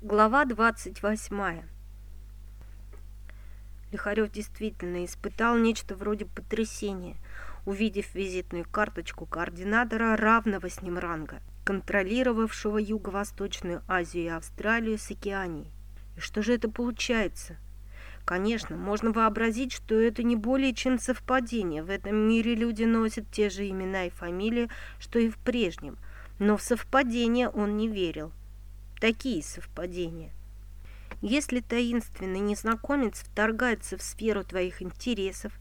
Глава 28. Лихарев действительно испытал нечто вроде потрясения, увидев визитную карточку координатора равного с ним ранга, контролировавшего Юго-Восточную Азию и Австралию с Океанией. И что же это получается? Конечно, можно вообразить, что это не более чем совпадение. В этом мире люди носят те же имена и фамилии, что и в прежнем. Но в совпадение он не верил такие совпадения. Если таинственный незнакомец вторгается в сферу твоих интересов,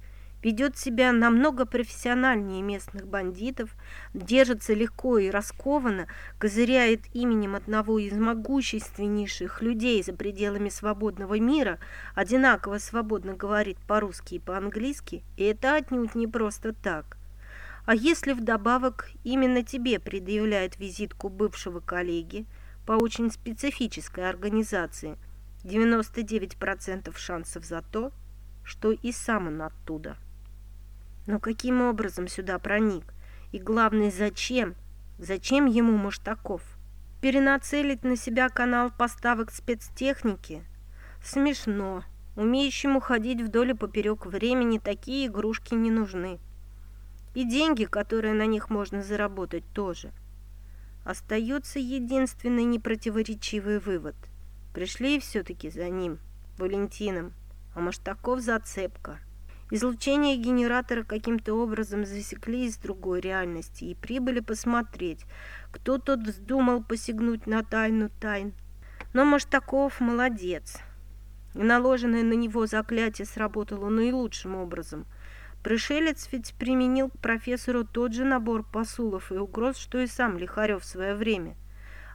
ведет себя намного профессиональнее местных бандитов, держится легко и раскованно, козыряет именем одного из могущественнейших людей за пределами свободного мира, одинаково свободно говорит по-русски и по-английски, и это отнюдь не просто так. А если вдобавок именно тебе предъявляет визитку бывшего коллеги, по очень специфической организации 99% шансов за то, что и сам он оттуда. Но каким образом сюда проник? И главное, зачем? Зачем ему Маштаков? Перенацелить на себя канал поставок спецтехники? Смешно. Умеющему ходить вдоль и поперек времени такие игрушки не нужны. И деньги, которые на них можно заработать, тоже – Остается единственный непротиворечивый вывод. Пришли все-таки за ним, Валентином, а Маштаков зацепка. Излучение генератора каким-то образом засекли из другой реальности и прибыли посмотреть, кто тот вздумал посягнуть на тайну тайн. Но Маштаков молодец. Наложенное на него заклятие сработало наилучшим образом – Пришелец ведь применил к профессору тот же набор посулов и угроз, что и сам Лихарев в свое время.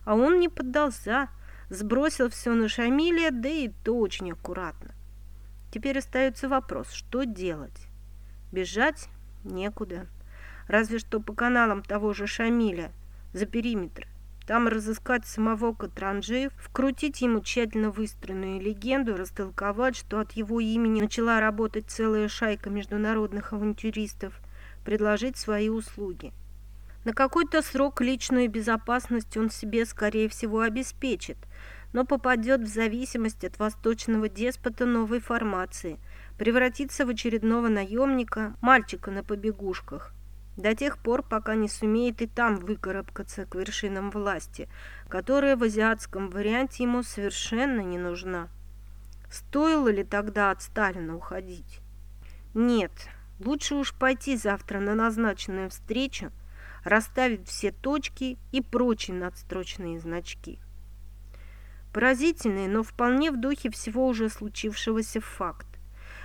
А он не поддался, сбросил все на Шамилия, да и то очень аккуратно. Теперь остается вопрос, что делать? Бежать некуда. Разве что по каналам того же Шамиля, за периметр. Там разыскать самого Катранжи, вкрутить ему тщательно выстроенную легенду, растолковать, что от его имени начала работать целая шайка международных авантюристов, предложить свои услуги. На какой-то срок личную безопасность он себе, скорее всего, обеспечит, но попадет в зависимость от восточного деспота новой формации, превратится в очередного наемника, мальчика на побегушках – до тех пор, пока не сумеет и там выкарабкаться к вершинам власти, которая в азиатском варианте ему совершенно не нужна. Стоило ли тогда от Сталина уходить? Нет, лучше уж пойти завтра на назначенную встречу, расставить все точки и прочие надстрочные значки. Поразительный, но вполне в духе всего уже случившегося факт.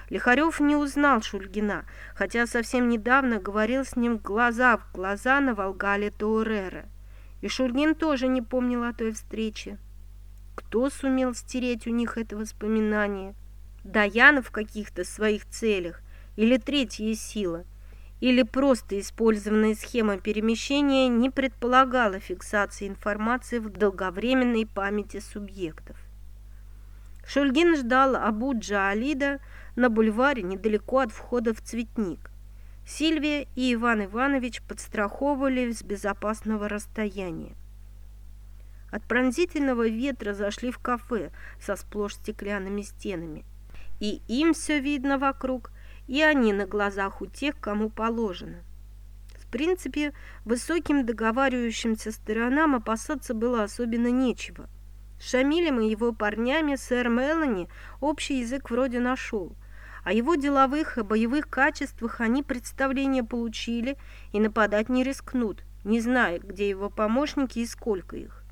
Лихарев не узнал Шульгина, хотя совсем недавно говорил с ним глаза в глаза на Волгале Туурера. И Шульгин тоже не помнил о той встрече. Кто сумел стереть у них это воспоминание? Даяна в каких-то своих целях или третья сила? Или просто использованная схема перемещения не предполагала фиксации информации в долговременной памяти субъектов? Шульгин ждал Абу Джаалида, на бульваре недалеко от входа в цветник. Сильвия и Иван Иванович подстраховывали с безопасного расстояния. От пронзительного ветра зашли в кафе со сплошь стеклянными стенами. И им все видно вокруг, и они на глазах у тех, кому положено. В принципе, высоким договаривающимся сторонам опасаться было особенно нечего. Шамилем и его парнями сэр Мелани общий язык вроде нашел – о его деловых и боевых качествах они представление получили и нападать не рискнут, не зная, где его помощники и сколько их.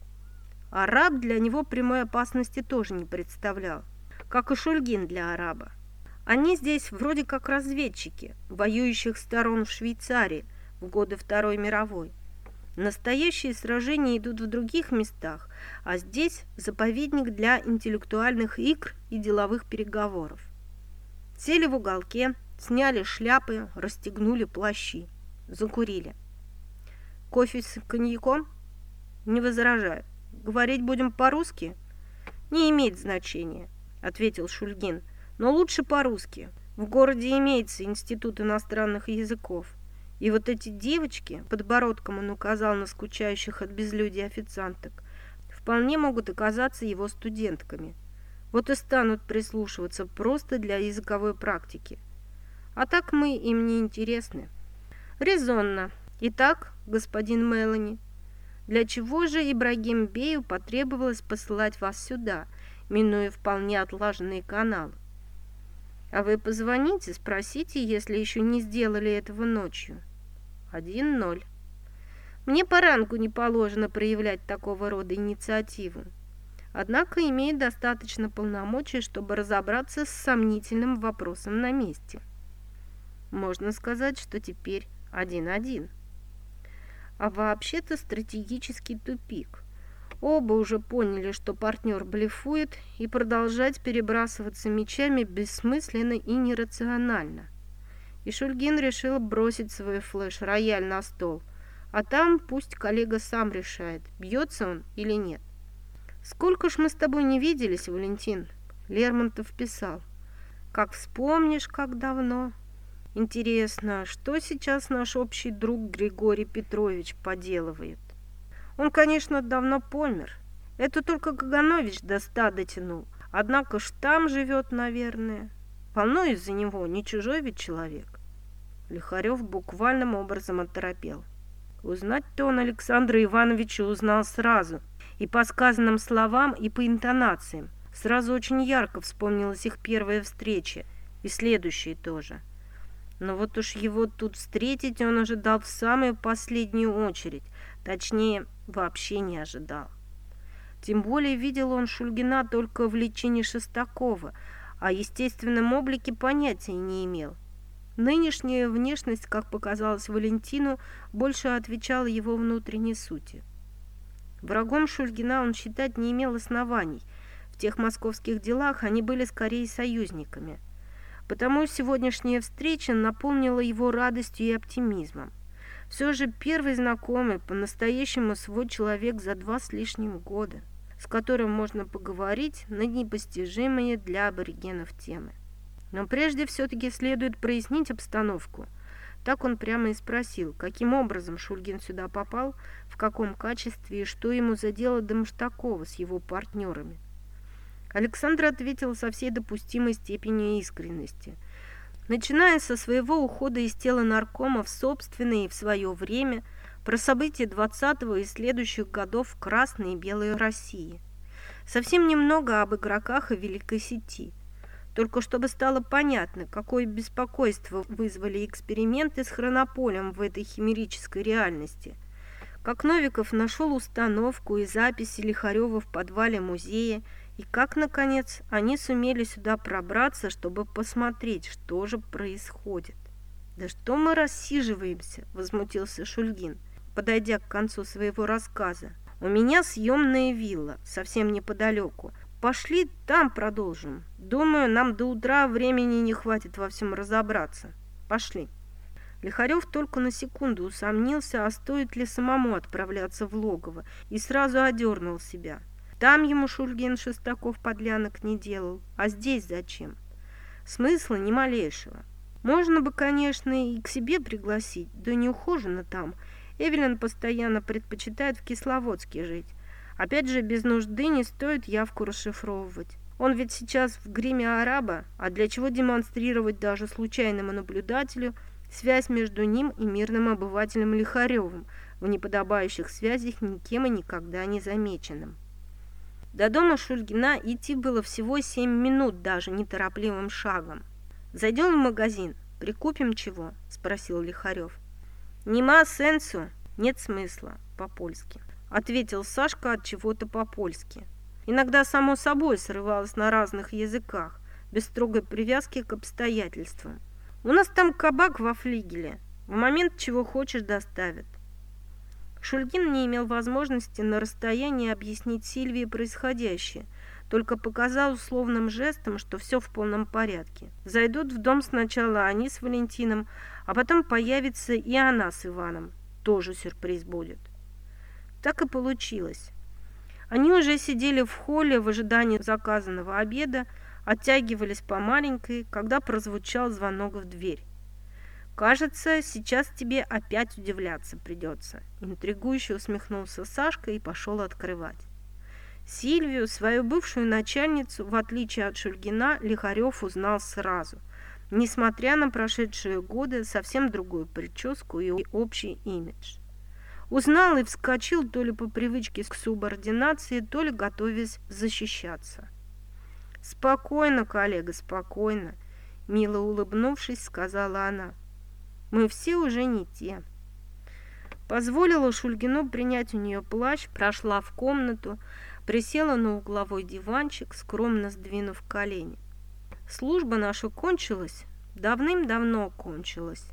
Араб для него прямой опасности тоже не представлял, как и Шульгин для араба. Они здесь вроде как разведчики, воюющих сторон в Швейцарии в годы Второй мировой. Настоящие сражения идут в других местах, а здесь заповедник для интеллектуальных игр и деловых переговоров. Сели в уголке, сняли шляпы, расстегнули плащи, закурили. Кофе с коньяком? Не возражаю. Говорить будем по-русски? Не имеет значения, ответил Шульгин. Но лучше по-русски. В городе имеется институт иностранных языков. И вот эти девочки, подбородком он указал на скучающих от безлюдия официанток, вполне могут оказаться его студентками. Вот и станут прислушиваться просто для языковой практики. А так мы им не интересны. Резонно. Итак, господин Мелани, для чего же Ибрагим Бею потребовалось посылать вас сюда, минуя вполне отлаженные каналы? А вы позвоните, спросите, если еще не сделали этого ночью. Один ноль. Мне по ранку не положено проявлять такого рода инициативу. Однако имеет достаточно полномочий, чтобы разобраться с сомнительным вопросом на месте. Можно сказать, что теперь один-один. А вообще-то стратегический тупик. Оба уже поняли, что партнер блефует, и продолжать перебрасываться мечами бессмысленно и нерационально. И Шульгин решил бросить свой флеш-рояль на стол, а там пусть коллега сам решает, бьется он или нет. «Сколько ж мы с тобой не виделись, Валентин?» Лермонтов писал. «Как вспомнишь, как давно...» Интересно, что сейчас наш общий друг Григорий Петрович поделывает? Он, конечно, давно помер. Это только Каганович до ста дотянул. Однако ж там живет, наверное. Полно из-за него, не чужой ведь человек. Лихарев буквальным образом оторопел. Узнать-то он Александра Ивановича узнал сразу. И по сказанным словам, и по интонациям. Сразу очень ярко вспомнилась их первая встреча. И следующие тоже. Но вот уж его тут встретить он ожидал в самую последнюю очередь. Точнее, вообще не ожидал. Тем более видел он Шульгина только в лечении Шестакова, а естественном облике понятия не имел. Нынешняя внешность, как показалось Валентину, больше отвечала его внутренней сути. Врагом Шульгина он считать не имел оснований. В тех московских делах они были скорее союзниками. Потому сегодняшняя встреча наполнила его радостью и оптимизмом. Все же первый знакомый, по-настоящему свой человек за два с лишним года, с которым можно поговорить на непостижимые для аборигенов темы. Но прежде все-таки следует прояснить обстановку. Так он прямо и спросил, каким образом Шульгин сюда попал, в каком качестве и что ему за дело до Мштакова с его партнерами. Александр ответил со всей допустимой степенью искренности. Начиная со своего ухода из тела наркома в собственное и в свое время, про события 20-го и следующих годов Красной и Белой России. Совсем немного об игроках и великой сети. Только чтобы стало понятно, какое беспокойство вызвали эксперименты с хронополем в этой химерической реальности. Как Новиков нашел установку и записи Лихарева в подвале музея, и как, наконец, они сумели сюда пробраться, чтобы посмотреть, что же происходит. «Да что мы рассиживаемся?» – возмутился Шульгин, подойдя к концу своего рассказа. «У меня съемная вилла, совсем неподалеку. Пошли там продолжим. Думаю, нам до утра времени не хватит во всем разобраться. Пошли». Лихарев только на секунду усомнился, а стоит ли самому отправляться в логово, и сразу одернул себя – там ему Шульгин Шестаков подлянок не делал. А здесь зачем? Смысла ни малейшего. Можно бы, конечно, и к себе пригласить, да не ухожено там. Эвелин постоянно предпочитает в Кисловодске жить. Опять же, без нужды не стоит явку расшифровывать. Он ведь сейчас в гриме араба, а для чего демонстрировать даже случайному наблюдателю связь между ним и мирным обывателем Лихаревым, в неподобающих связях никем и никогда не замеченным. До дома Шульгина идти было всего семь минут даже неторопливым шагом. «Зайдем в магазин, прикупим чего?» – спросил Лихарев. «Нема сенсу?» «Нет смысла, по-польски», – ответил Сашка от чего-то по-польски. Иногда само собой срывалось на разных языках, без строгой привязки к обстоятельствам. «У нас там кабак во флигеле. В момент чего хочешь доставят. Шульгин не имел возможности на расстоянии объяснить Сильвии происходящее, только показал условным жестом, что все в полном порядке. Зайдут в дом сначала они с Валентином, а потом появится и она с Иваном. Тоже сюрприз будет. Так и получилось. Они уже сидели в холле в ожидании заказанного обеда, оттягивались по маленькой, когда прозвучал звонок в дверь. «Кажется, сейчас тебе опять удивляться придется», – интригующе усмехнулся Сашка и пошел открывать. Сильвию, свою бывшую начальницу, в отличие от Шульгина, Лихарев узнал сразу. Несмотря на прошедшие годы, совсем другую прическу и общий имидж. Узнал и вскочил то ли по привычке к субординации, то ли готовясь защищаться. «Спокойно, коллега, спокойно», — мило улыбнувшись, сказала она. «Мы все уже не те». Позволила Шульгину принять у нее плащ, прошла в комнату, присела на угловой диванчик, скромно сдвинув колени. Служба наша кончилась, давным-давно кончилась.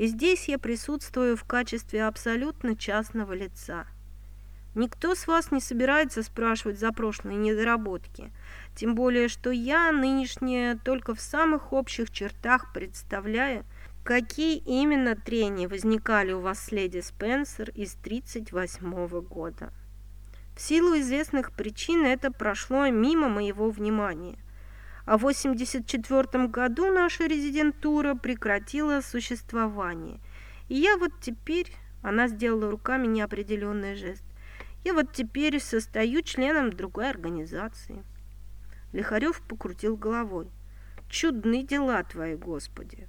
И здесь я присутствую в качестве абсолютно частного лица. Никто с вас не собирается спрашивать за прошлые недоработки, тем более, что я нынешняя только в самых общих чертах представляю, какие именно трения возникали у вас с леди Спенсер из 1938 года. В силу известных причин это прошло мимо моего внимания. А в 1984 году наша резидентура прекратила существование. И я вот теперь, она сделала руками неопределенный жест, я вот теперь состою членом другой организации. Лихарев покрутил головой. Чудны дела твои, Господи!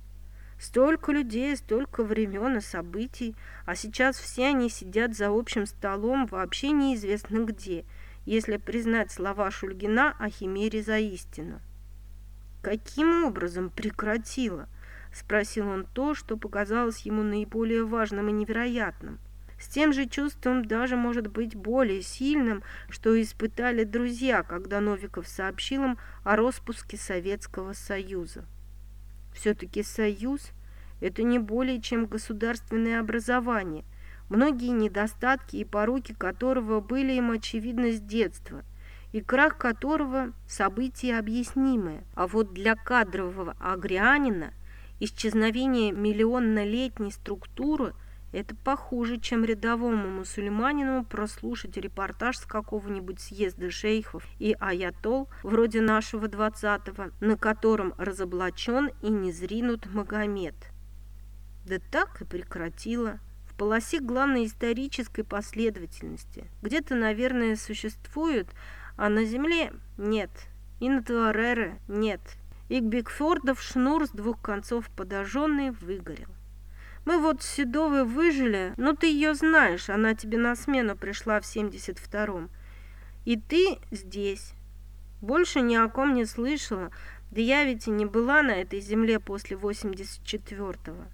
Столько людей, столько времен и событий, а сейчас все они сидят за общим столом вообще неизвестно где, если признать слова Шульгина о химере за истину. «Каким образом прекратила?» – спросил он то, что показалось ему наиболее важным и невероятным. С тем же чувством, даже, может быть, более сильным, что испытали друзья, когда Новиков сообщил им о распуске Советского Союза. Все-таки союз – это не более чем государственное образование, многие недостатки и пороки которого были им очевидны с детства, и крах которого – событие объяснимое. А вот для кадрового агрианина исчезновение миллионнолетней структуры – это похуже, чем рядовому мусульманину прослушать репортаж с какого-нибудь съезда шейхов и аятол, вроде нашего двадцатого, на котором разоблачен и не зринут Магомед. Да так и прекратила. Полосе главной исторической последовательности. Где-то, наверное, существует, а на земле нет. И на Туарере нет. И к Бигфордов шнур с двух концов подожженный выгорел. Мы вот с Седовой выжили, но ты ее знаешь, она тебе на смену пришла в 72-м. И ты здесь. Больше ни о ком не слышала, да я ведь и не была на этой земле после 84-го.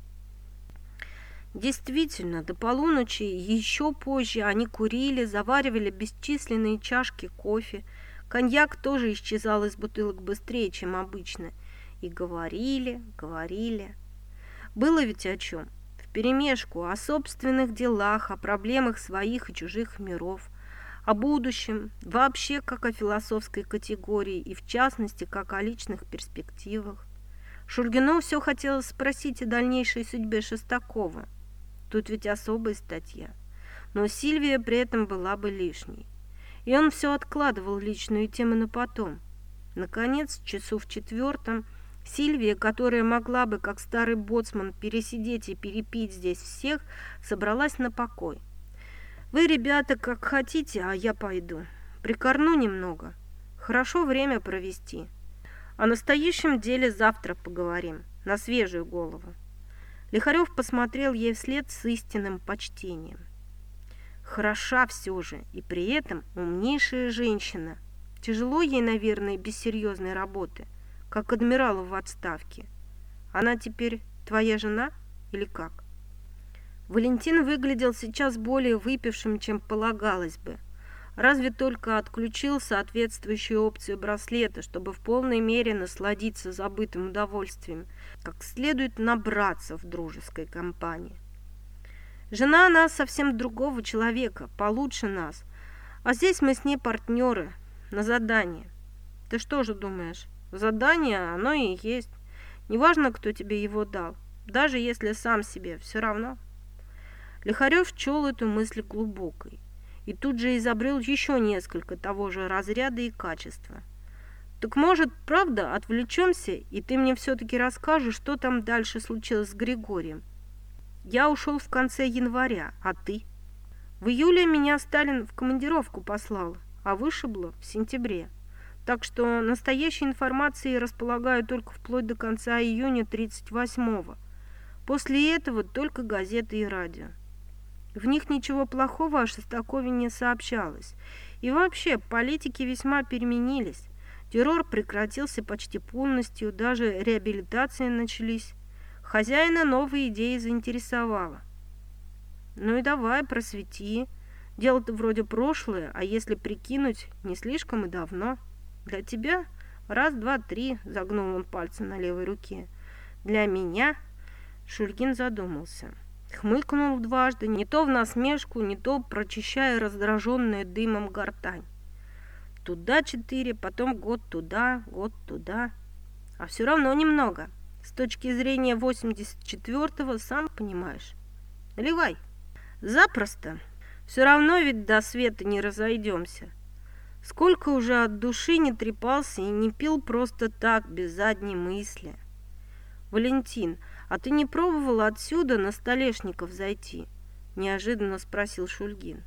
Действительно, до полуночи еще позже они курили, заваривали бесчисленные чашки кофе. Коньяк тоже исчезал из бутылок быстрее, чем обычно. И говорили, говорили. Было ведь о чем вперемешку о собственных делах, о проблемах своих и чужих миров, о будущем, вообще как о философской категории и в частности как о личных перспективах. Шульгину все хотелось спросить о дальнейшей судьбе Шестакова. Тут ведь особая статья. Но Сильвия при этом была бы лишней. И он все откладывал личную тему на потом. Наконец, часу в четвертом – Сильвия, которая могла бы, как старый боцман, пересидеть и перепить здесь всех, собралась на покой. «Вы, ребята, как хотите, а я пойду. Прикорну немного. Хорошо время провести. О настоящем деле завтра поговорим, на свежую голову». Лихарев посмотрел ей вслед с истинным почтением. Хороша все же, и при этом умнейшая женщина. Тяжело ей, наверное, без серьезной работы – как адмиралу в отставке. Она теперь твоя жена или как? Валентин выглядел сейчас более выпившим, чем полагалось бы. Разве только отключил соответствующую опцию браслета, чтобы в полной мере насладиться забытым удовольствием, как следует набраться в дружеской компании. Жена она совсем другого человека, получше нас. А здесь мы с ней партнеры, на задание. Ты что же думаешь, Задание оно и есть. Неважно, кто тебе его дал, даже если сам себе, все равно. Лихарев чел эту мысль глубокой и тут же изобрел еще несколько того же разряда и качества. Так может, правда, отвлечемся, и ты мне все-таки расскажешь, что там дальше случилось с Григорием? Я ушел в конце января, а ты? В июле меня Сталин в командировку послал, а вышибло в сентябре. Так что настоящей информацией располагаю только вплоть до конца июня 38-го. После этого только газеты и радио. В них ничего плохого о Шестакове не сообщалось. И вообще, политики весьма переменились. Террор прекратился почти полностью, даже реабилитации начались. Хозяина новые идеи заинтересовала. Ну и давай, просвети. Дело-то вроде прошлое, а если прикинуть, не слишком и давно. Для тебя раз, два, три, загнул он пальцы на левой руке. Для меня Шульгин задумался. Хмыкнул дважды, не то в насмешку, не то прочищая раздраженная дымом гортань. Туда четыре, потом год туда, год туда. А все равно немного. С точки зрения 84-го, сам понимаешь. Наливай. Запросто. Все равно ведь до света не разойдемся. Сколько уже от души не трепался и не пил просто так, без задней мысли. Валентин, а ты не пробовал отсюда на Столешников зайти? Неожиданно спросил Шульгин.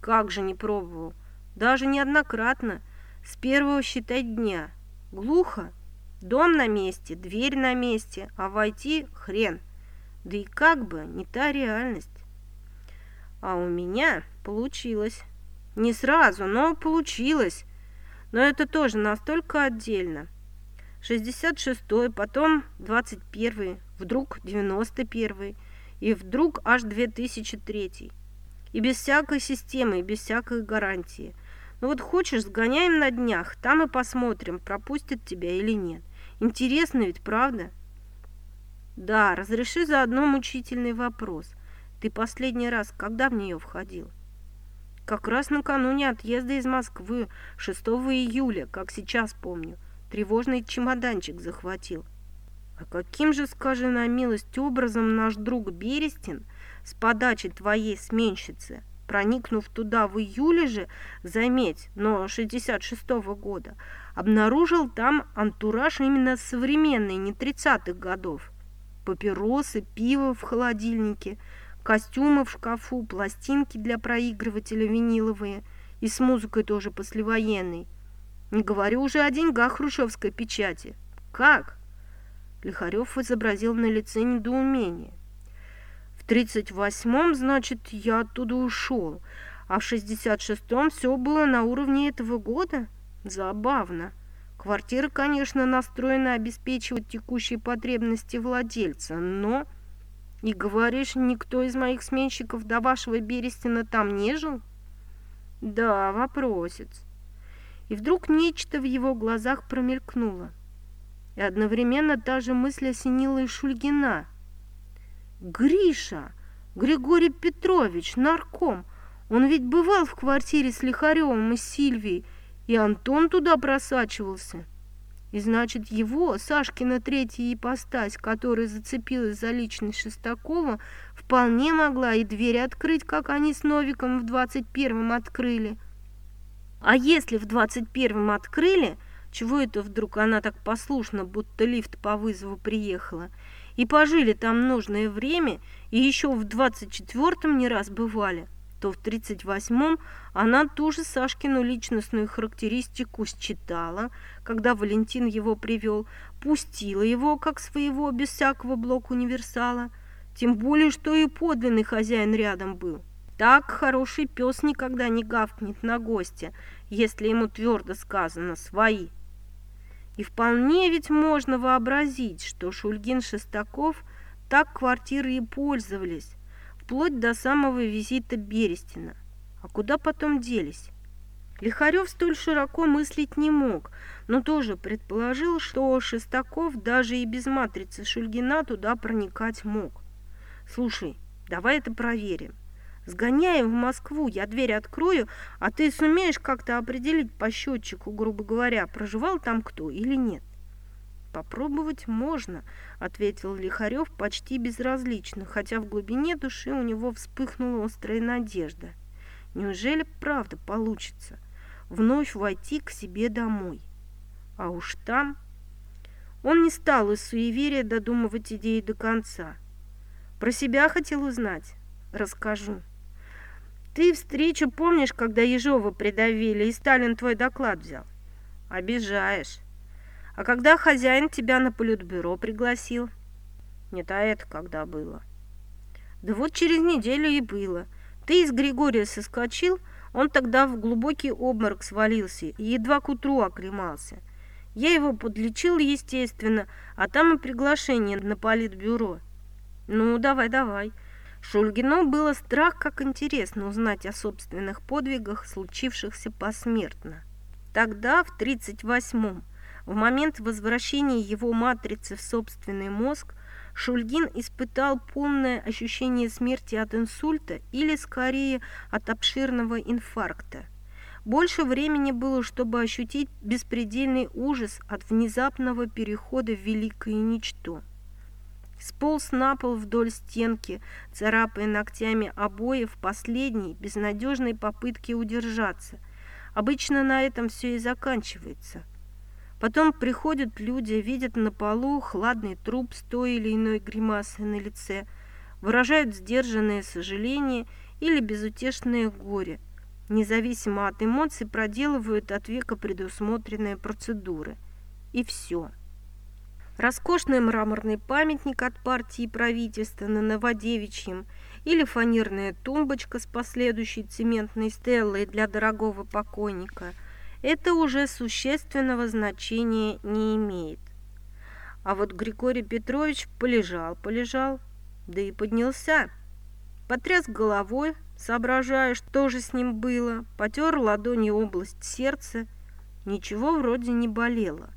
Как же не пробовал? Даже неоднократно. С первого, считай, дня. Глухо. Дом на месте, дверь на месте, а войти хрен. Да и как бы не та реальность. А у меня получилось. Не сразу, но получилось. Но это тоже настолько отдельно. 66-й, потом 21-й, вдруг 91-й, и вдруг аж 2003 И без всякой системы, и без всякой гарантии. Ну вот хочешь, сгоняем на днях, там и посмотрим, пропустят тебя или нет. Интересно ведь, правда? Да, разреши заодно мучительный вопрос – ты последний раз когда в нее входил? Как раз накануне отъезда из Москвы, 6 июля, как сейчас помню. Тревожный чемоданчик захватил. А каким же, скажи на милость, образом наш друг Берестин с подачи твоей сменщицы, проникнув туда в июле же, заметь, но 66-го года, обнаружил там антураж именно современный, не 30-х годов. Папиросы, пиво в холодильнике – костюмы в шкафу, пластинки для проигрывателя виниловые и с музыкой тоже послевоенной. Не говорю уже о деньгах хрущевской печати. Как? Лихарев изобразил на лице недоумение. В 38-м, значит, я оттуда ушел, а в 66-м все было на уровне этого года? Забавно. Квартира, конечно, настроена обеспечивать текущие потребности владельца, но... И говоришь, никто из моих сменщиков до вашего Берестина там не жил? Да, вопросец. И вдруг нечто в его глазах промелькнуло. И одновременно та же мысль осенила и Шульгина. Гриша, Григорий Петрович, нарком, он ведь бывал в квартире с Лихаревым и Сильвией, и Антон туда просачивался. И значит, его, Сашкина третья ипостась, которая зацепилась за личность Шестакова, вполне могла и дверь открыть, как они с Новиком в двадцать первом открыли. А если в двадцать первом открыли, чего это вдруг она так послушно, будто лифт по вызову приехала, и пожили там нужное время, и еще в двадцать четвертом не раз бывали, то в 38-м она ту же Сашкину личностную характеристику считала, когда Валентин его привел, пустила его как своего без всякого блок-универсала, тем более, что и подлинный хозяин рядом был. Так хороший пес никогда не гавкнет на гостя, если ему твердо сказано «свои». И вполне ведь можно вообразить, что Шульгин Шестаков так квартиры и пользовались, вплоть до самого визита Берестина. А куда потом делись? Лихарев столь широко мыслить не мог, но тоже предположил, что Шестаков даже и без матрицы Шульгина туда проникать мог. «Слушай, давай это проверим. Сгоняем в Москву, я дверь открою, а ты сумеешь как-то определить по счетчику, грубо говоря, проживал там кто или нет?» «Попробовать можно», — ответил Лихарев почти безразлично, хотя в глубине души у него вспыхнула острая надежда. «Неужели правда получится вновь войти к себе домой? А уж там...» Он не стал из суеверия додумывать идеи до конца. Про себя хотел узнать? Расскажу. Ты встречу помнишь, когда Ежова придавили и Сталин твой доклад взял? Обижаешь. А когда хозяин тебя на политбюро пригласил? Не-то это когда было. Да вот через неделю и было. Ты из Григория соскочил, он тогда в глубокий обморок свалился и едва к утру оклемался. Я его подлечил, естественно, а там и приглашение на политбюро. Ну, давай, давай. Шульгину было страх, как интересно узнать о собственных подвигах, случившихся посмертно. Тогда, в 38-м, в момент возвращения его матрицы в собственный мозг, Шульгин испытал полное ощущение смерти от инсульта или, скорее, от обширного инфаркта. Больше времени было, чтобы ощутить беспредельный ужас от внезапного перехода в великое ничто. Сполз на пол вдоль стенки, царапая ногтями обои в последней, безнадежной попытке удержаться. Обычно на этом все и заканчивается – Потом приходят люди, видят на полу хладный труп с той или иной гримасой на лице, выражают сдержанное сожаление или безутешное горе. Независимо от эмоций проделывают от века предусмотренные процедуры. И все. Роскошный мраморный памятник от партии правительства на Новодевичьем или фанерная тумбочка с последующей цементной стеллой для дорогого покойника – это уже существенного значения не имеет. А вот Григорий Петрович полежал, полежал, да и поднялся. Потряс головой, соображая, что же с ним было, потер ладонью область сердца. Ничего вроде не болело.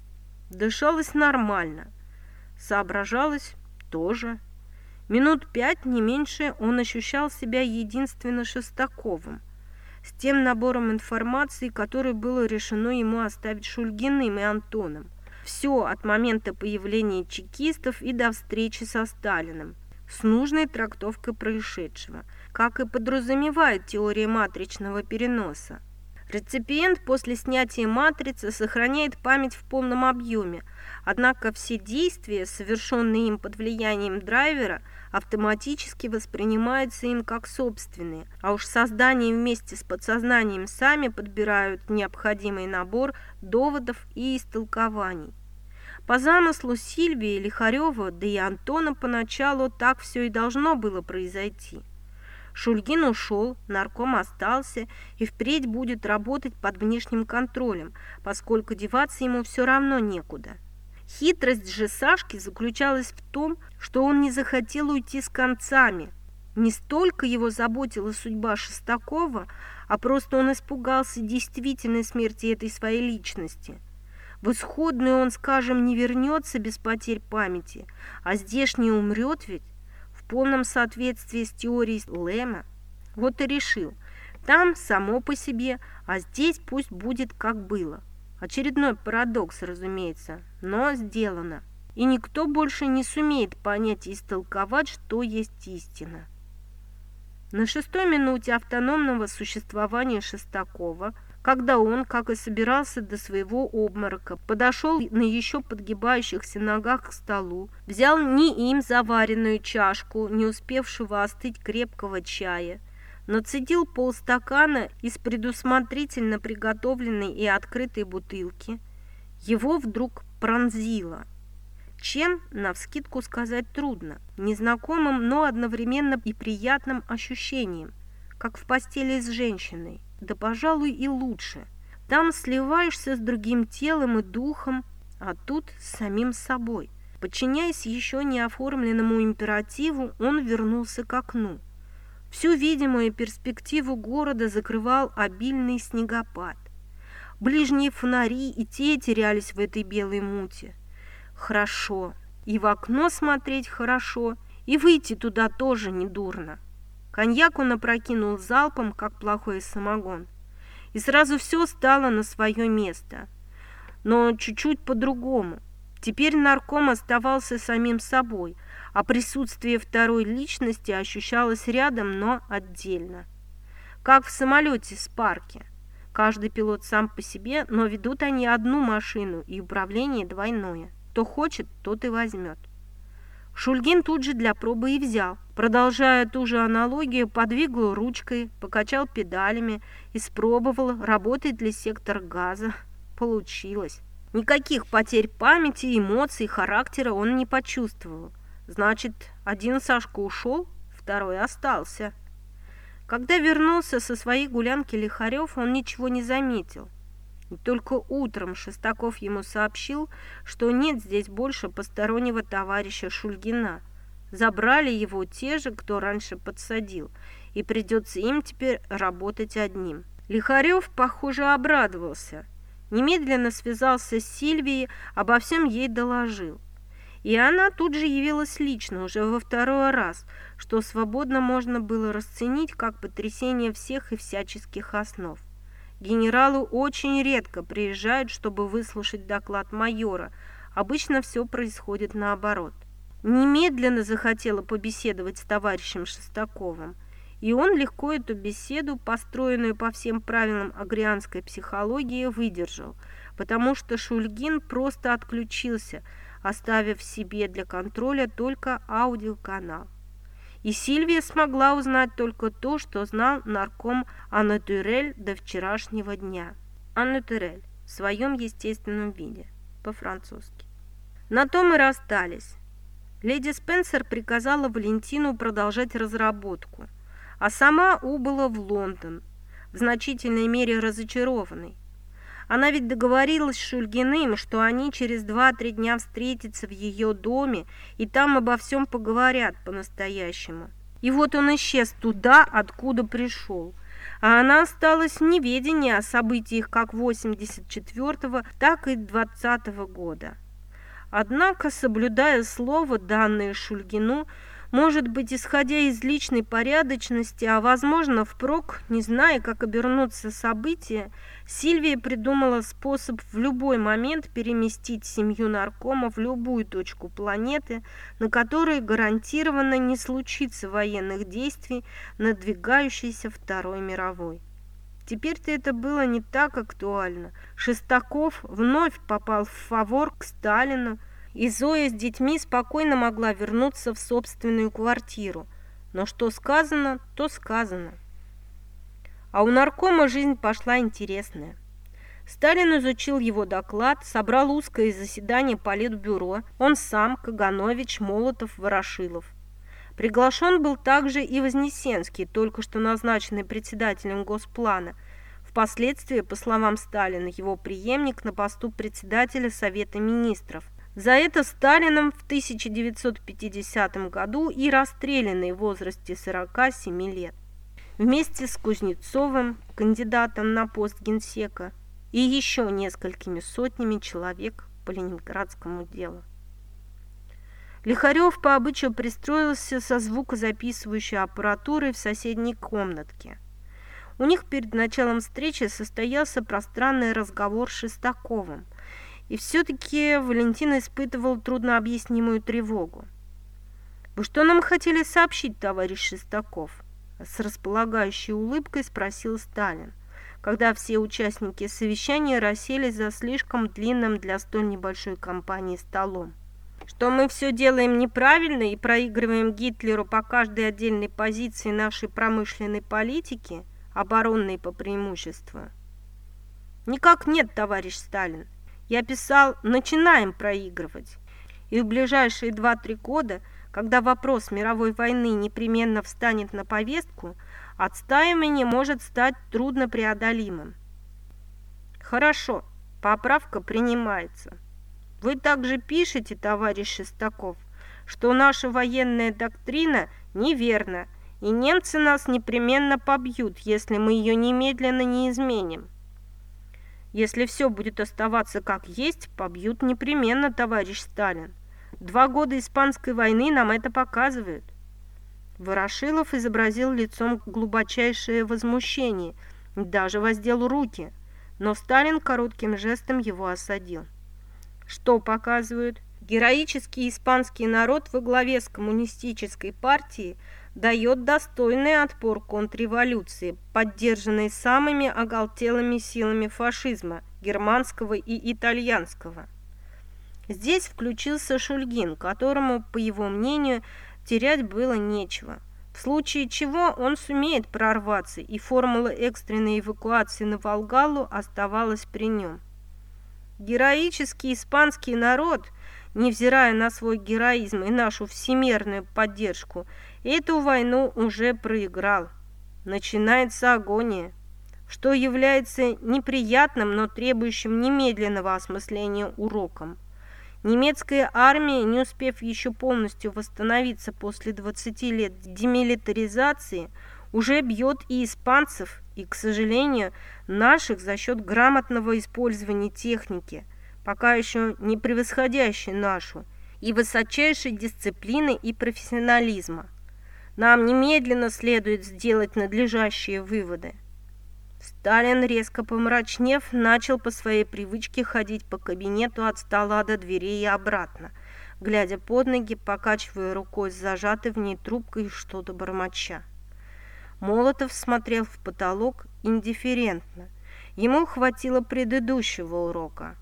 Дышалось нормально. Соображалось тоже. Минут пять, не меньше, он ощущал себя единственно Шестаковым с тем набором информации, который было решено ему оставить Шульгиным и Антоном. Все от момента появления чекистов и до встречи со Сталиным, с нужной трактовкой происшедшего, как и подразумевает теория матричного переноса. Реципиент после снятия матрицы сохраняет память в полном объеме, однако все действия, совершенные им под влиянием драйвера, автоматически воспринимаются им как собственные, а уж создание вместе с подсознанием сами подбирают необходимый набор доводов и истолкований. По замыслу Сильвии, Лихарева, да и Антона поначалу так все и должно было произойти – Шульгин ушел, нарком остался и впредь будет работать под внешним контролем, поскольку деваться ему все равно некуда. Хитрость же Сашки заключалась в том, что он не захотел уйти с концами. Не столько его заботила судьба Шестакова, а просто он испугался действительной смерти этой своей личности. В исходную он, скажем, не вернется без потерь памяти, а здешний умрет ведь полном соответствии с теорией Лэма. Вот и решил. Там само по себе, а здесь пусть будет как было. Очередной парадокс, разумеется, но сделано. И никто больше не сумеет понять и истолковать, что есть истина. На шестой минуте автономного существования Шестакова – когда он, как и собирался до своего обморока, подошел на еще подгибающихся ногах к столу, взял не им заваренную чашку, не успевшего остыть крепкого чая, нацедил полстакана из предусмотрительно приготовленной и открытой бутылки. Его вдруг пронзило. Чем, навскидку сказать трудно, незнакомым, но одновременно и приятным ощущением, как в постели с женщиной да, пожалуй, и лучше. Там сливаешься с другим телом и духом, а тут с самим собой. Подчиняясь еще не оформленному императиву, он вернулся к окну. Всю видимую перспективу города закрывал обильный снегопад. Ближние фонари и те терялись в этой белой муте. Хорошо. И в окно смотреть хорошо, и выйти туда тоже недурно. Коньяк он опрокинул залпом, как плохой самогон. И сразу все стало на свое место. Но чуть-чуть по-другому. Теперь нарком оставался самим собой, а присутствие второй личности ощущалось рядом, но отдельно. Как в самолете с парки. Каждый пилот сам по себе, но ведут они одну машину, и управление двойное. Кто хочет, тот и возьмет. Шульгин тут же для пробы и взял. Продолжая ту же аналогию, подвигал ручкой, покачал педалями, испробовал, работает ли сектор газа. Получилось. Никаких потерь памяти, эмоций, характера он не почувствовал. Значит, один Сашка ушел, второй остался. Когда вернулся со своей гулянки Лихарев, он ничего не заметил. Только утром Шестаков ему сообщил, что нет здесь больше постороннего товарища Шульгина. Забрали его те же, кто раньше подсадил, и придется им теперь работать одним. Лихарев, похоже, обрадовался. Немедленно связался с Сильвией, обо всем ей доложил. И она тут же явилась лично, уже во второй раз, что свободно можно было расценить как потрясение всех и всяческих основ. Генералу очень редко приезжают, чтобы выслушать доклад майора. Обычно все происходит наоборот. Немедленно захотела побеседовать с товарищем Шестаковым. И он легко эту беседу, построенную по всем правилам агрианской психологии, выдержал, потому что Шульгин просто отключился, оставив себе для контроля только аудиоканал. И Сильвия смогла узнать только то, что знал нарком Анатюрель до вчерашнего дня. Анатюрель в своем естественном виде, по-французски. На том и расстались. Леди Спенсер приказала Валентину продолжать разработку, а сама убыла в Лондон, в значительной мере разочарованной. Она ведь договорилась с Шульгиным, что они через два-три дня встретятся в ее доме и там обо всем поговорят по-настоящему. И вот он исчез туда, откуда пришел. А она осталась в неведении о событиях как 84-го, так и 20-го года. Однако, соблюдая слово, данное Шульгину, может быть, исходя из личной порядочности, а, возможно, впрок, не зная, как обернуться события, Сильвия придумала способ в любой момент переместить семью наркома в любую точку планеты, на которой гарантированно не случится военных действий, надвигающейся Второй мировой. Теперь-то это было не так актуально. Шестаков вновь попал в фавор к Сталину, и Зоя с детьми спокойно могла вернуться в собственную квартиру. Но что сказано, то сказано. А у наркома жизнь пошла интересная. Сталин изучил его доклад, собрал узкое заседание Политбюро, он сам, Каганович, Молотов, Ворошилов. Приглашен был также и Вознесенский, только что назначенный председателем Госплана. Впоследствии, по словам Сталина, его преемник на посту председателя Совета министров – за это Сталином в 1950 году и расстрелянный в возрасте 47 лет. Вместе с Кузнецовым, кандидатом на пост генсека, и еще несколькими сотнями человек по ленинградскому делу. Лихарев по обычаю пристроился со звукозаписывающей аппаратурой в соседней комнатке. У них перед началом встречи состоялся пространный разговор с Шестаковым – и все-таки Валентин испытывал труднообъяснимую тревогу. «Вы что нам хотели сообщить, товарищ Шестаков?» С располагающей улыбкой спросил Сталин, когда все участники совещания расселись за слишком длинным для столь небольшой компании столом. «Что мы все делаем неправильно и проигрываем Гитлеру по каждой отдельной позиции нашей промышленной политики, оборонной по преимуществу?» «Никак нет, товарищ Сталин. Я писал «начинаем проигрывать». И в ближайшие 2-3 года, когда вопрос мировой войны непременно встанет на повестку, отстаивание может стать труднопреодолимым. Хорошо, поправка принимается. Вы также пишете, товарищ Шестаков, что наша военная доктрина неверна, и немцы нас непременно побьют, если мы ее немедленно не изменим. Если все будет оставаться как есть, побьют непременно, товарищ Сталин. Два года Испанской войны нам это показывают. Ворошилов изобразил лицом глубочайшее возмущение, даже воздел руки, но Сталин коротким жестом его осадил. Что показывают? Героический испанский народ во главе с коммунистической партией – дает достойный отпор контрреволюции, поддержанной самыми оголтелыми силами фашизма, германского и итальянского. Здесь включился Шульгин, которому, по его мнению, терять было нечего. В случае чего он сумеет прорваться, и формула экстренной эвакуации на Волгалу оставалась при нем. Героический испанский народ, невзирая на свой героизм и нашу всемирную поддержку, эту войну уже проиграл. Начинается агония, что является неприятным, но требующим немедленного осмысления уроком. Немецкая армия, не успев еще полностью восстановиться после 20 лет демилитаризации, уже бьет и испанцев, и, к сожалению, наших за счет грамотного использования техники, пока еще не превосходящей нашу, и высочайшей дисциплины и профессионализма. Нам немедленно следует сделать надлежащие выводы. Сталин, резко помрачнев, начал по своей привычке ходить по кабинету от стола до дверей и обратно, глядя под ноги, покачивая рукой с зажатой в ней трубкой и что-то бормоча. Молотов смотрел в потолок индифферентно. Ему хватило предыдущего урока.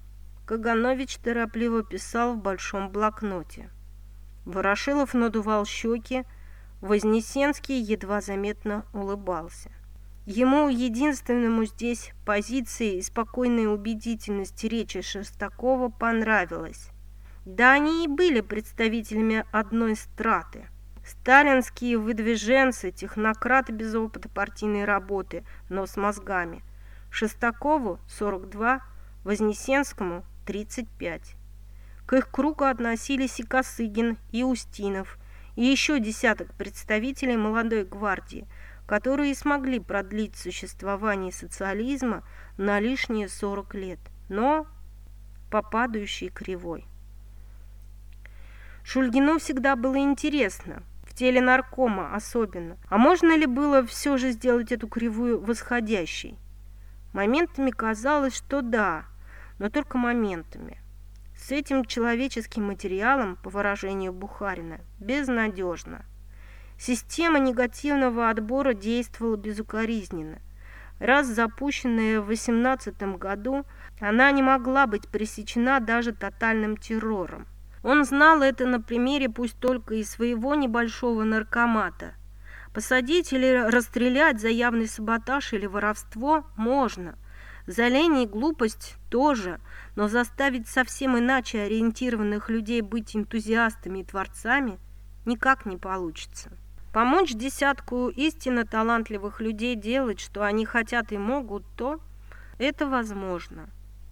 Каганович торопливо писал в большом блокноте. Ворошилов надувал щеки, Вознесенский едва заметно улыбался. Ему, единственному здесь, позиции и спокойной убедительности речи Шестакова понравилось. Да они и были представителями одной страты. Сталинские выдвиженцы, технократы без опыта партийной работы, но с мозгами. Шестакову 42, Вознесенскому 35. К их кругу относились и Косыгин, и Устинов, и еще десяток представителей молодой гвардии – которые смогли продлить существование социализма на лишние 40 лет, но по падающей кривой. Шульгину всегда было интересно, в теле наркома особенно, а можно ли было все же сделать эту кривую восходящей? Моментами казалось, что да, но только моментами. С этим человеческим материалом, по выражению Бухарина, безнадежно – Система негативного отбора действовала безукоризненно. Раз запущенная в 18 году, она не могла быть пресечена даже тотальным террором. Он знал это на примере пусть только и своего небольшого наркомата. Посадить или расстрелять за явный саботаж или воровство можно. За лень и глупость тоже, но заставить совсем иначе ориентированных людей быть энтузиастами и творцами никак не получится. Помочь десятку истинно талантливых людей делать, что они хотят и могут, то это возможно.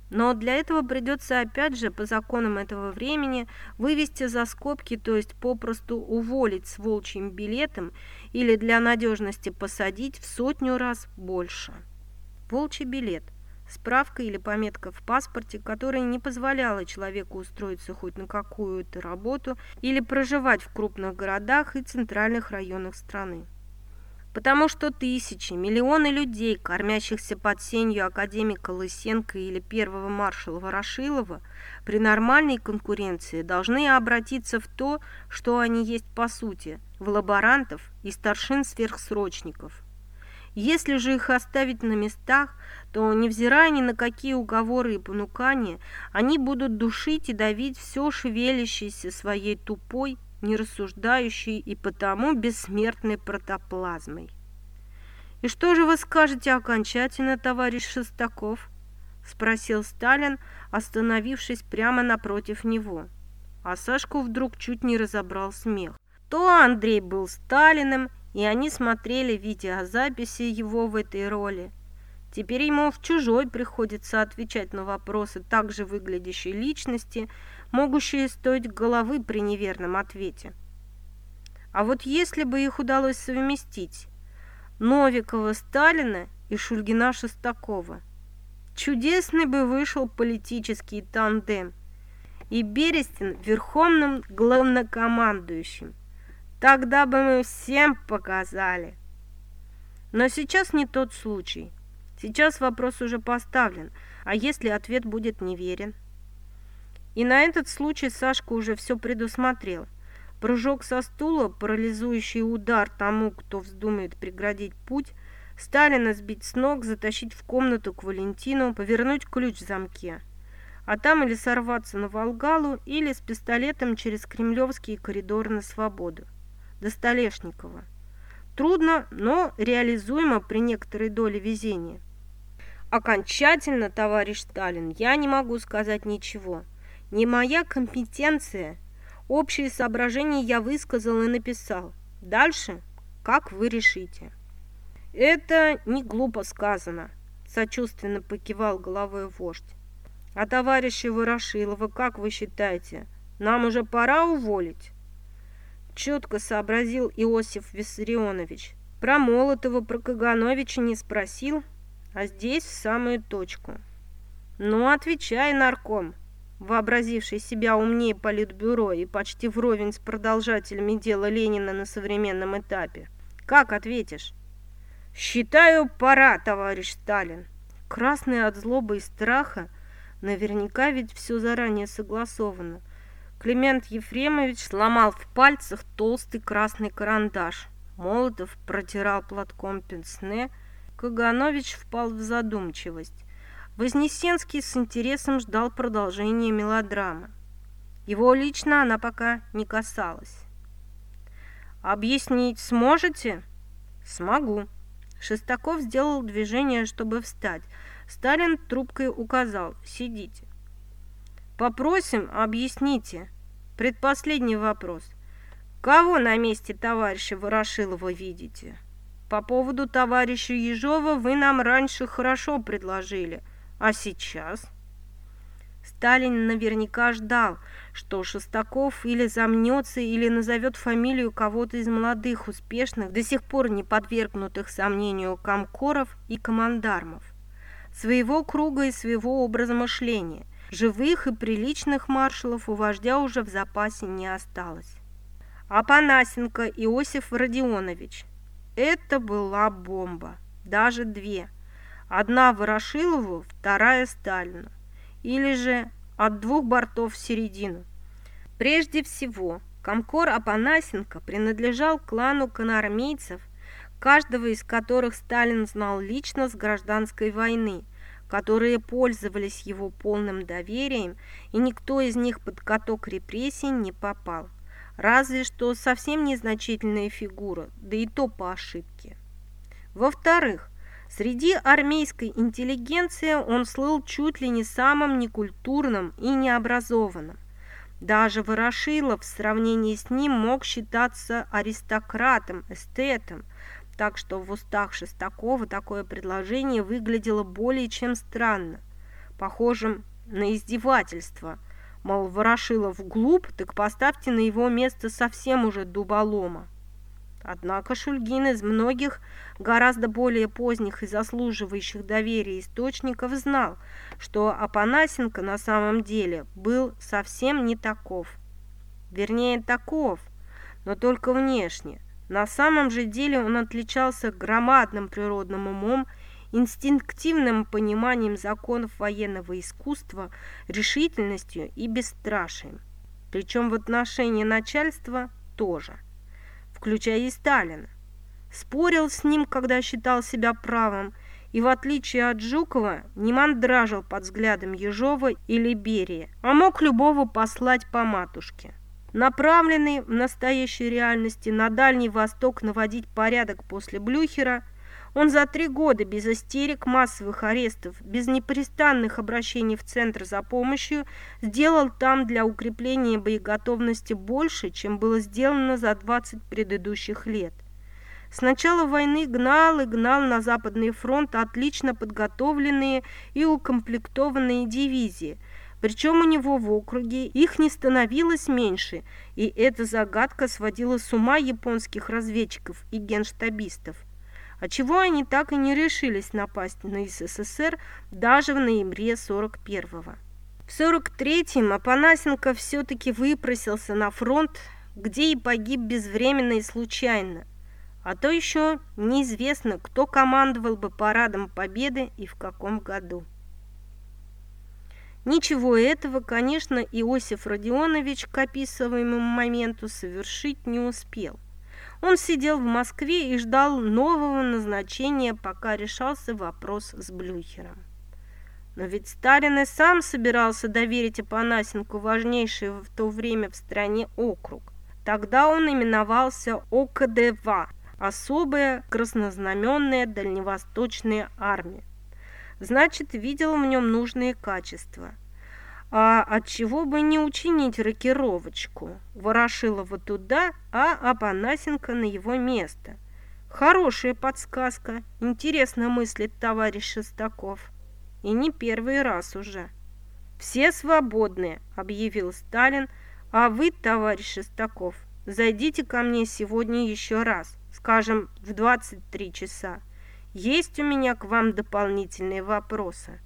Но для этого придется опять же по законам этого времени вывести за скобки, то есть попросту уволить с волчьим билетом или для надежности посадить в сотню раз больше. Волчий билет справка или пометка в паспорте, которая не позволяла человеку устроиться хоть на какую-то работу или проживать в крупных городах и центральных районах страны. Потому что тысячи, миллионы людей, кормящихся под сенью академика Лысенко или первого маршала Ворошилова, при нормальной конкуренции должны обратиться в то, что они есть по сути, в лаборантов и старшин-сверхсрочников. Если же их оставить на местах, то, невзирая ни на какие уговоры и понукания, они будут душить и давить все шевелящееся своей тупой, нерассуждающей и потому бессмертной протоплазмой. «И что же вы скажете окончательно, товарищ Шестаков?» – спросил Сталин, остановившись прямо напротив него. А Сашку вдруг чуть не разобрал смех. То Андрей был Сталиным, и они смотрели видеозаписи его в этой роли. Теперь ему в чужой приходится отвечать на вопросы также выглядящей личности, могущие стоить головы при неверном ответе. А вот если бы их удалось совместить, Новикова Сталина и Шульгина Шестакова, чудесный бы вышел политический тандем, и Берестин верховным главнокомандующим. Тогда бы мы всем показали. Но сейчас не тот случай. Сейчас вопрос уже поставлен, а если ответ будет неверен? И на этот случай Сашка уже все предусмотрел. Прыжок со стула, парализующий удар тому, кто вздумает преградить путь, Сталина сбить с ног, затащить в комнату к Валентину, повернуть ключ в замке. а там или сорваться на Волгалу, или с пистолетом через кремлевские коридоры на свободу. До Столешникова. Трудно, но реализуемо при некоторой доле везения. Окончательно, товарищ Сталин, я не могу сказать ничего. Не моя компетенция. Общие соображения я высказал и написал. Дальше, как вы решите. Это не глупо сказано, сочувственно покивал головой вождь. А товарища Ворошилова, как вы считаете, нам уже пора уволить? Четко сообразил Иосиф Виссарионович. Про Молотова, про Кагановича не спросил, а здесь в самую точку. Ну, отвечай, нарком, вообразивший себя умнее политбюро и почти вровень с продолжателями дела Ленина на современном этапе. Как ответишь? Считаю, пора, товарищ Сталин. Красный от злобы и страха, наверняка ведь все заранее согласовано – Климент Ефремович сломал в пальцах толстый красный карандаш. Молотов протирал платком пенсне. Каганович впал в задумчивость. Вознесенский с интересом ждал продолжения мелодрамы. Его лично она пока не касалась. «Объяснить сможете?» «Смогу». Шестаков сделал движение, чтобы встать. Сталин трубкой указал «Сидите». «Попросим, объясните», Предпоследний вопрос. Кого на месте товарища Ворошилова видите? По поводу товарища Ежова вы нам раньше хорошо предложили, а сейчас? Сталин наверняка ждал, что Шестаков или замнется, или назовет фамилию кого-то из молодых, успешных, до сих пор не подвергнутых сомнению комкоров и командармов, своего круга и своего образа мышления. Живых и приличных маршалов у вождя уже в запасе не осталось. Апанасенко Иосиф Родионович. Это была бомба. Даже две. Одна Ворошилову, вторая Сталину. Или же от двух бортов в середину. Прежде всего, Комкор Апанасенко принадлежал клану конармейцев, каждого из которых Сталин знал лично с гражданской войны – которые пользовались его полным доверием, и никто из них под каток репрессий не попал. Разве что совсем незначительная фигура, да и то по ошибке. Во-вторых, среди армейской интеллигенции он слыл чуть ли не самым некультурным и необразованным. Даже Ворошилов в сравнении с ним мог считаться аристократом, эстетом, так что в устах Шестакова такое предложение выглядело более чем странно, похожим на издевательство. Мол, Ворошилов глуп, так поставьте на его место совсем уже дуболома. Однако Шульгин из многих гораздо более поздних и заслуживающих доверия источников знал, что Апанасенко на самом деле был совсем не таков. Вернее, таков, но только внешне – на самом же деле он отличался громадным природным умом, инстинктивным пониманием законов военного искусства, решительностью и бесстрашием. Причем в отношении начальства тоже, включая и Сталина. Спорил с ним, когда считал себя правым, и в отличие от Жукова не мандражил под взглядом Ежова или Берия, а мог любого послать по матушке направленный в настоящей реальности на Дальний Восток наводить порядок после Блюхера, он за три года без истерик, массовых арестов, без непрестанных обращений в Центр за помощью сделал там для укрепления боеготовности больше, чем было сделано за 20 предыдущих лет. С начала войны гнал и гнал на Западный фронт отлично подготовленные и укомплектованные дивизии – причем у него в округе их не становилось меньше, и эта загадка сводила с ума японских разведчиков и генштабистов. А чего они так и не решились напасть на СССР даже в ноябре 41-го. В 43-м Апанасенко все-таки выпросился на фронт, где и погиб безвременно и случайно. А то еще неизвестно, кто командовал бы парадом Победы и в каком году. Ничего этого, конечно, Иосиф Родионович к описываемому моменту совершить не успел. Он сидел в Москве и ждал нового назначения, пока решался вопрос с Блюхером. Но ведь Сталин и сам собирался доверить Апанасенку важнейший в то время в стране округ. Тогда он именовался ОКДВА – Особая краснознаменная дальневосточная армия. Значит, видел в нем нужные качества. А от чего бы не учинить рокировочку? Ворошилова туда, а Апанасенко на его место. Хорошая подсказка. Интересно мыслит товарищ Шестаков. И не первый раз уже. «Все свободны», — объявил Сталин, «а вы, товарищ Шестаков, зайдите ко мне сегодня еще раз, скажем, в 23 часа. Есть у меня к вам дополнительные вопросы».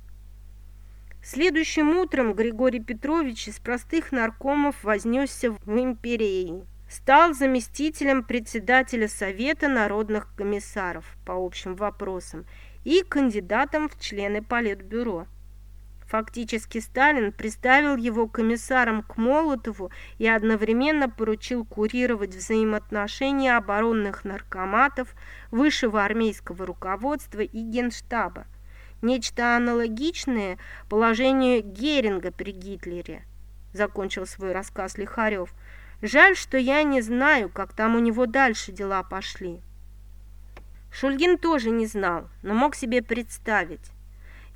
Следующим утром Григорий Петрович из простых наркомов вознесся в империи. Стал заместителем председателя Совета народных комиссаров по общим вопросам и кандидатом в члены Политбюро. Фактически Сталин представил его комиссаром к Молотову и одновременно поручил курировать взаимоотношения оборонных наркоматов, высшего армейского руководства и генштаба. Нечто аналогичное положению Геринга при Гитлере, закончил свой рассказ Лихарев. Жаль, что я не знаю, как там у него дальше дела пошли. Шульгин тоже не знал, но мог себе представить.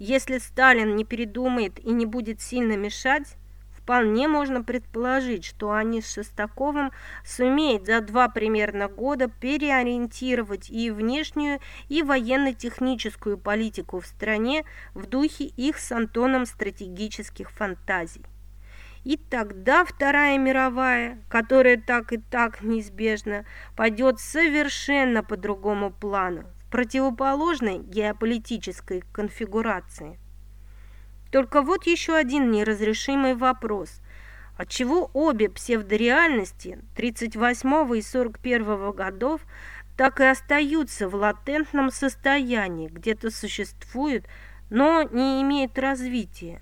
Если Сталин не передумает и не будет сильно мешать, вполне можно предположить, что они с Шестаковым сумеют за два примерно года переориентировать и внешнюю, и военно-техническую политику в стране в духе их с Антоном стратегических фантазий. И тогда Вторая мировая, которая так и так неизбежно, пойдет совершенно по другому плану, противоположной геополитической конфигурации. Только вот еще один неразрешимый вопрос. Отчего обе псевдореальности 38 и 41 годов так и остаются в латентном состоянии, где-то существуют, но не имеют развития?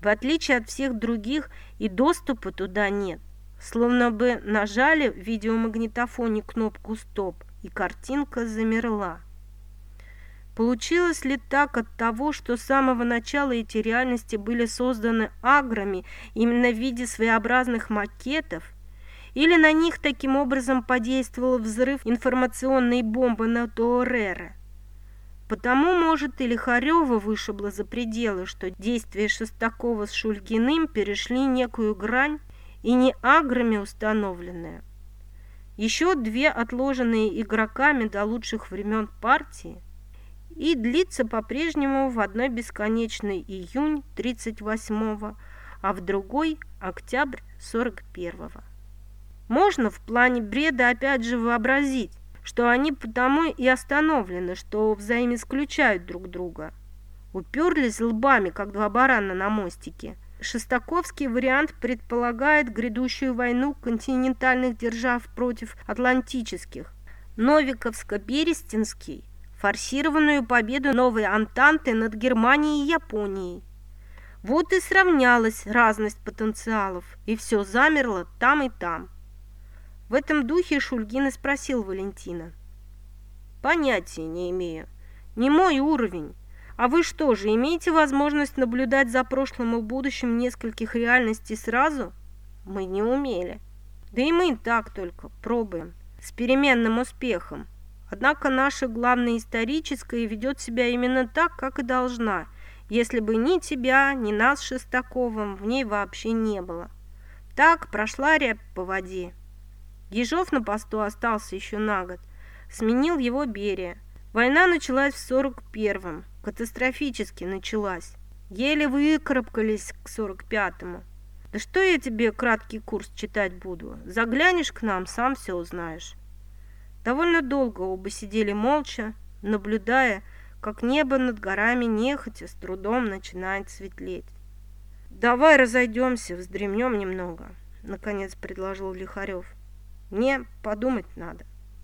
В отличие от всех других, и доступа туда нет. Словно бы нажали в видеомагнитофоне кнопку «Стоп», и картинка замерла. Получилось ли так от того, что с самого начала эти реальности были созданы аграми именно в виде своеобразных макетов? Или на них таким образом подействовал взрыв информационной бомбы на Туорере? Потому, может, и Лихарева вышибло за пределы, что действия Шестакова с Шульгиным перешли некую грань и не аграми установленная. Еще две отложенные игроками до лучших времен партии и длится по-прежнему в одной бесконечный июнь 38-го, а в другой октябрь 41-го. Можно в плане бреда опять же вообразить, что они потому и остановлены, что взаимоисключают друг друга. Уперлись лбами, как два барана на мостике. Шестаковский вариант предполагает грядущую войну континентальных держав против атлантических. Новиковско-Берестинский – форсированную победу новой Антанты над Германией и Японией. Вот и сравнялась разность потенциалов, и все замерло там и там. В этом духе Шульгин и спросил Валентина. «Понятия не имею. Не мой уровень. А вы что же, имеете возможность наблюдать за прошлым и будущим нескольких реальностей сразу? Мы не умели. Да и мы так только пробуем. С переменным успехом. Однако наша главная историческая ведет себя именно так, как и должна. Если бы ни тебя, ни нас Шестаковым в ней вообще не было. Так прошла рябь по воде, Ежов на посту остался еще на год. Сменил его Берия. Война началась в 41-м. Катастрофически началась. Еле выкарабкались к 45-му. Да что я тебе краткий курс читать буду? Заглянешь к нам, сам все узнаешь. Довольно долго оба сидели молча, наблюдая, как небо над горами нехотя с трудом начинает светлеть. «Давай разойдемся, вздремнем немного», — наконец предложил Лихарев. Мне подумать надо.